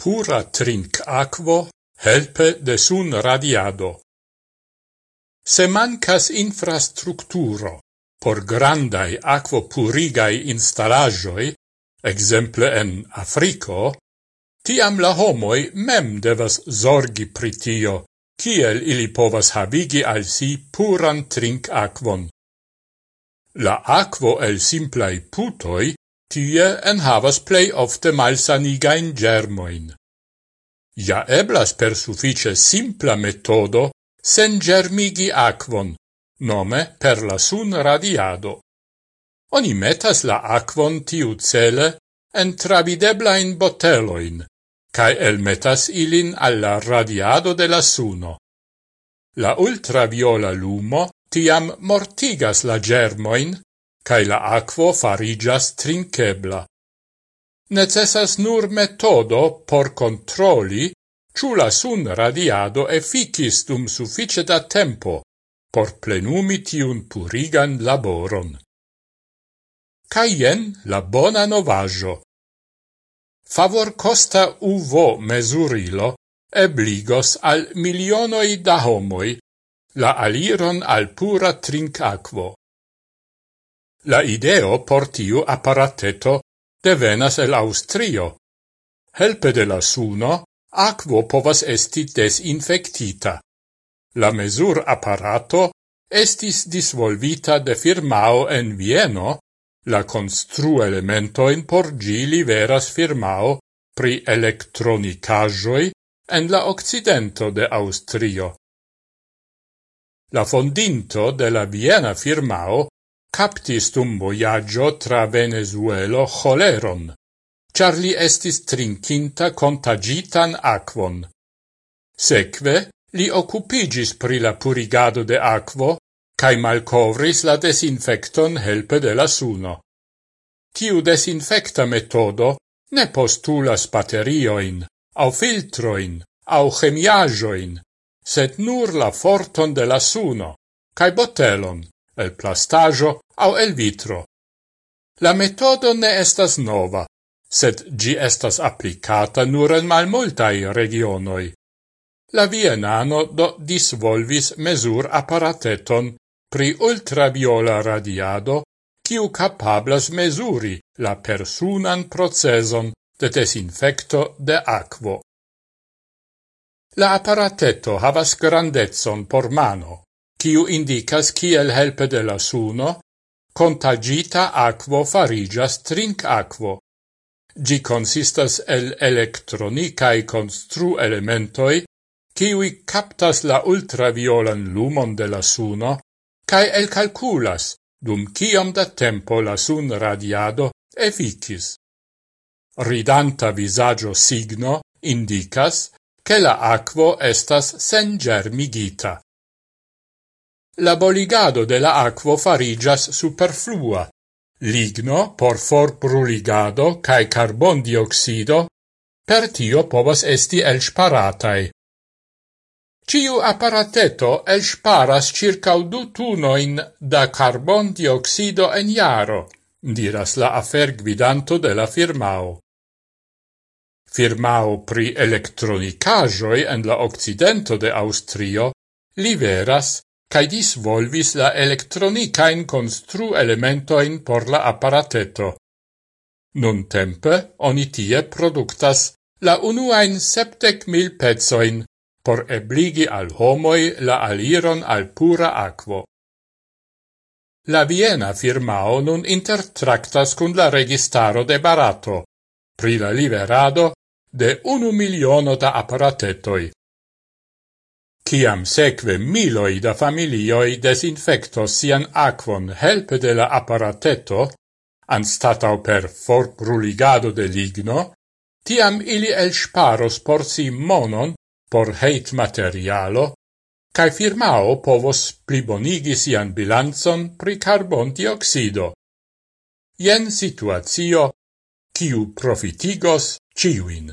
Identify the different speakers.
Speaker 1: pura trinc aquo helpe de sun radiado. Se mancas infrastructuro por grandai aquo purigai installagioi, exemple en Africo, tiam la homoi mem devas zorgi pritio, kiel ili povas havigi al si puran trinc aquon. La aquo el simplai putoi tie enhavas plei ofte malsanigain germoin. Ja eblas per suffice simpla metodo sengermigi aquon, nome per la sun radiado. Oni metas la aquon tiu cele en travideblain boteloin, cae elmetas ilin alla radiado de la suno. La ultraviola lumo tiam mortigas la germoin cae la aquo farigas trinkebla. Necessas nur metodo por controli ciù la sun radiado efficis dum suffice da tempo por plenumi tiun purigan laboron. Caien la bona novajo. Favor costa uvo mesurilo ebligos al milionoi da homoi la aliron al pura trincacvo. La ideo por tiu apparateto devenas el Austrio. Helpe de la suno, aquo povas esti desinfectita. La mesur apparato estis disvolvita de firmao en Vieno, la constru elementoin por gili veras firmao pri electronicajoi en la occidento de Austrio. La fondinto de la Viena firmao captis dum voyaggio tra Venezuelo choleron, char li estis trincinta contagitan aquon. Seque, li occupigis pri la purigado de aquo, cae malcovris la desinfecton helpe de la suno. Tiu desinfecta metodo ne postulas baterioin, au filtroin, au chemiajoin, sed nur la forton de la suno, cae botelon, el plastajo au el vitro. La metodo ne estas nova, sed gi estas applicata nur en malmultai regionoi. La Vienano do disvolvis mesur apparateton pri ultraviola radiado, kiu capablas mesuri la personan proceson de desinfecto de aquo. La apparateto havas grandezon por mano, kiu indicas kiel helpe de la suno, contagita aquo farigas trinc aquo. Gi consistas el electronicae constru elementoi, kiui captas la ultraviolan lumon de la suno, cae el calculas, dum ciam da tempo la sun radiado efficis. Ridanta visagio signo indicas che la aquo estas sen germigita la boligado de la aquo farigas superflua. Ligno por forbruligado cae carbon dioxido per tio povas esti elsparatai. Ciu apparateto elsparas circa du tunoin da carbon dioxido en iaro, diras la affer gvidanto de la firmao. Firmao pri electronicajoi en la occidento de Austrio liveras cae disvolvis la electronicain constru elementoin por la apparateto. Nun tempe, oni tie productas la unuain septec mil pezzoin por ebligi al homoi la aliron al pura aquo. La Viena firmao nun intertractas cun la registaro de Barato pri la liberado de unu miliono da apparatetoi ciam seque miloi da familioi desinfectos sian aquon helpe de la apparateto, anstatau per forbruligado de ligno, tiam ili elsparos por si monon por heit materialo, cae firmao povos plibonigi sian bilanzon pri carbon dioxido. Ien situatio, ciu profitigos ciuin.